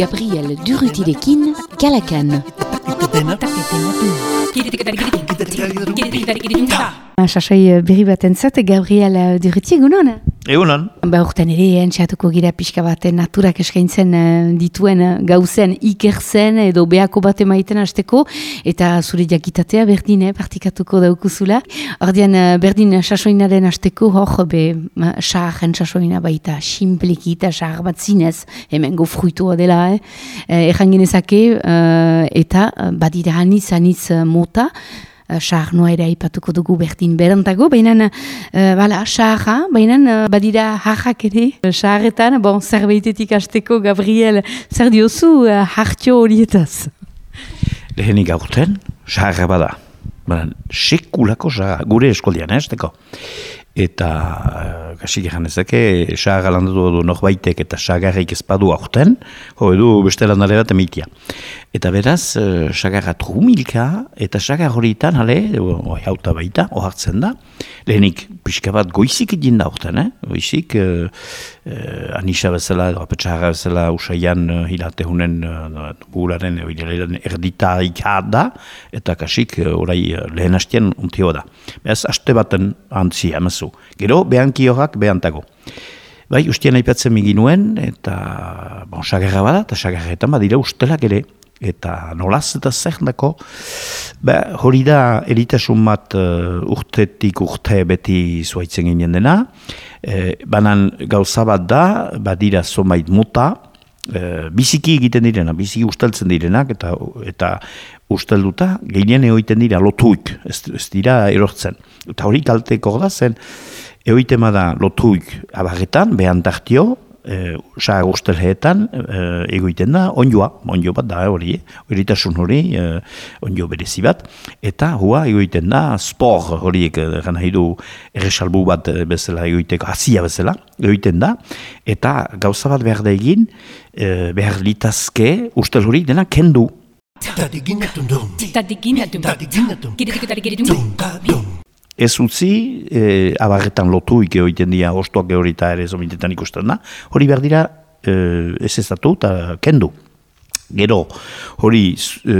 Gabriel Durutirekin, Kalakan. Sasai berri bat entzat, Gabriel Duruti, egunon? Egunon. Ba, urten ere, entxatuko gira pixka bat naturak eskaintzen eh, dituen eh, gauzen ikerzen edo behako bat emaiten hasteko eta zure jakitatea berdin, eh, partikatuko daukuzula. Ordean, eh, berdin sasoinaren hasteko, hor, be, saaren sasoina baita, simpliki eta saar bat zinez, hemen gofruitua dela, eh? Ejan genezake, eta badira aniz, aniz mota, Sahar noa ere aipatuko dugu berdin berantago, baina uh, bala, sahara, baina uh, badira hajak ere. Saharetan, bon, zerbeitetik hasteko Gabriel, zer diozu hartio horietaz? Lehenik aurten, sahara bada. Baina, sekulako sahara, gure eskoldian, ez teko eta kasik egan ezake, saga landatu du norbaitek eta sagarrik ezpadu aurten, jo edu beste landare bat emitia. Eta beraz, sagarra trumilka, eta sagar horietan, hale, hauta baita, ohartzen da, lehenik pixka bat goizik egin da aurten, eh? goizik, eh, eh, anisa bezala, apetxarra bezala, usaian uh, hilate hunen guraren, erdita da, eta kasik, orai, lehen hastien untio da. Beraz, haste baten antzi, amazu. Gero, behanki horrak behantago. Bai, ustien aipatzen miginuen, eta bon, sagarra bada, eta sagarretan badira ustelak ere, eta nolaz eta zer dako, ba, hori da eritasun bat uh, urtetik urte beti zuaitzen ginen dena, e, banan gauza bat da, badira zomait muta, e, biziki egiten direna, biziki usteltzen direnak, eta eta ustelduta, gehien egoiten dira lotuik, ez, ez dira erortzen. Eta hori kalteko da zen, Eoitema da lotuik abarretan, behan tartio, e, sa gustelheetan e, egoiten da onjoa, onjo bat da hori, horitasun hori, e, onjo berezi bat, eta hua egoiten da spor horiek egan nahi du erresalbu bat bezala egoiteko, hasia bezala, egoiten da, eta gauza bat behar da egin, e, behar litazke, ustel hori dena kendu. Ez utzi, e, abarretan lotu ike hoiten dira, ostuak gehorita ere zomitetan ikusten da, hori behar dira e, ez ezatu eta kendu. Gero, hori, e,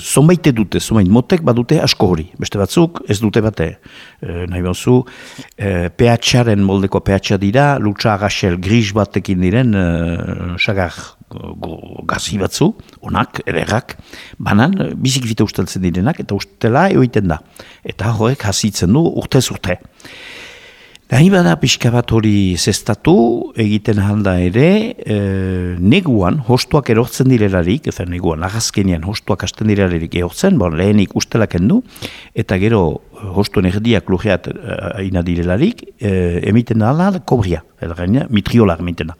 zonbaite dute, zonbait motek badute asko hori. Beste batzuk, ez dute bate, e, nahi bauzu, e, pH-aren moldeko pH dira, lutsa agaxel gris batekin diren, e, sagar gazi batzu, onak, erregak, banan, bizik fite usteltzen direnak, eta ustela eoiten da. Eta horrek hasitzen du urtez urte. Nahi bada pixka bat hori zestatu, egiten halda ere, e, neguan, hostuak erortzen direlarik, eta neguan, agazkenian, hostuak asten direlarik erortzen, bon, lehenik ustelak endu, eta gero hostuen erdiak lujeat uh, ina direlarik, uh, emiten da ala kobria, edo gaina, mitriolak emiten da.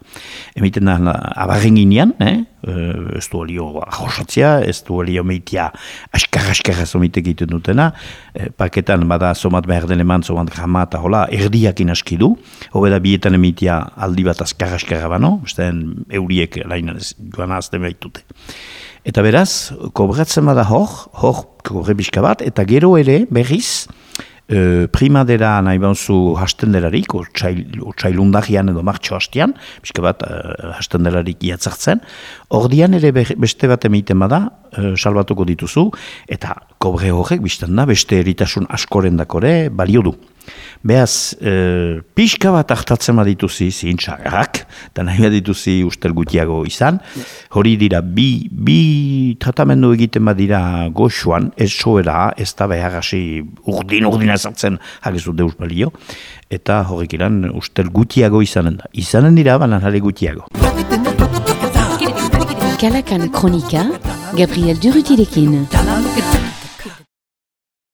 Emiten da abarren ginean, eh? Uh, ez du olio ahosatzea, ez du olio meitia askar-askar zomitek egiten dutena, uh, paketan bada somat behar den eman, somat grama eta hola, erdiak inaski du, hobe da bietan emitia aldi bat askar-askar bano, euriek lain joan azten behitute. Eta beraz, kobratzen bada hor, hor kobre bat, eta gero ere berriz, e, primadera nahi bauzu hasten delarik, otxailundagian edo martxo hastian, bizka bat e, hasten delarik iatzartzen, ordian ere beste bat emiten bada, e, salbatuko dituzu, eta kobre horrek bizten da, beste eritasun askoren dakore balio du. Beaz, e, pixka bat hartatzen badituzi zintxarrak, eta nahi badituzi ustel gutiago izan, hori dira bi, bi tratamendu egiten badira goxuan, ez soera, ez da behar urdin urdin ezartzen hagezu deus balio, eta horrek iran ustel gutiago izanen da. Izanen dira, banan jale gutiago. Kalakan kronika, Gabriel Durutirekin.